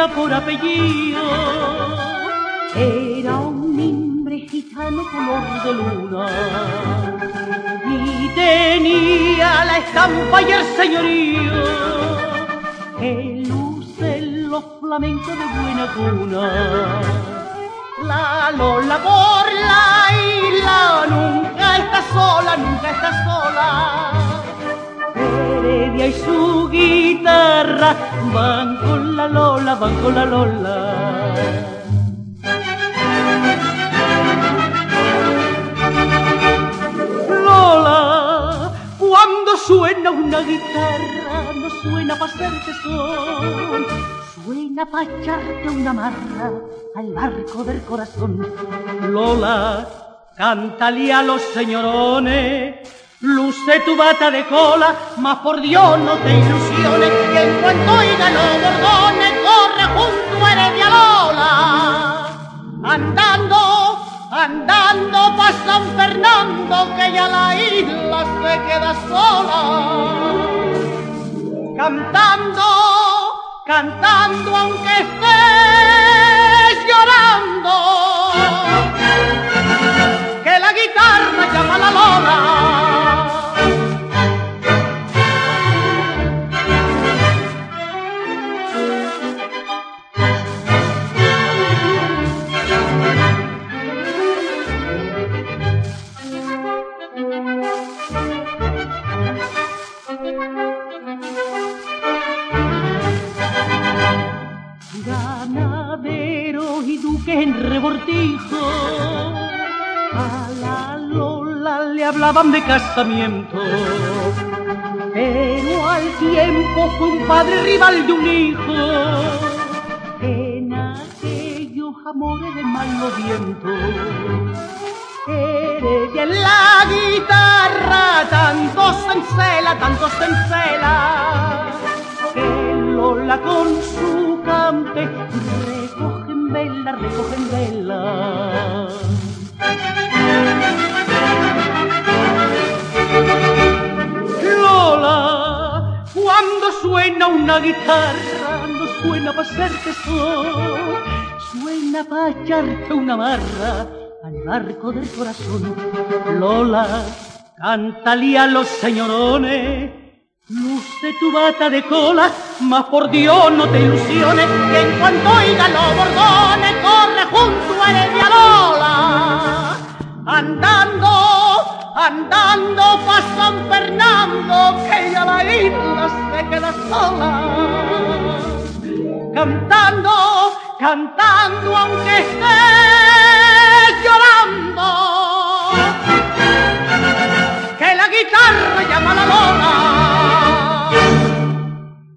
García por apellido. Era un mimbre gitano color de luna y tenía la estampa y el señorío que lucen los flamencos de buena cuna. La Lola por la isla nunca está sola, nunca está sola. Guitarra van con la Lola, van con la Lola. Lola, cuando suena una guitarra, no suena para hacerte son, suena para echarte una marra al barco del corazón. Lola, cántale a los señorones, luce tu bata de cola, mas por Dios no te ilusiones, que en cuanto oiga los bordones, corre junto a Heredia Lola, andando andando pa' San Fernando que ya la isla se queda sola. Cantando cantando aunque estés ganaderos y duques en rebortijo. A la Lola le hablaban de casamiento, pero al tiempo fue un padre rival de un hijo. Amores de malo viento, Heredia en la tanto se encela, que Lola con su cante recogen vela, recogen vela. Lola, cuando suena una guitarra, no suena para hacerte sol, suena para echarte una marra al barco del corazón. Lola, cántale a los señorones Luce tu bata de cola, mas por Dios no te ilusiones, que en cuanto oiga los bordones, corre junto a Heredia Lola. Andando, andando pa' San Fernando, que ya la isla se queda sola. Cantando, cantando aunque esté guitarra llama la lona.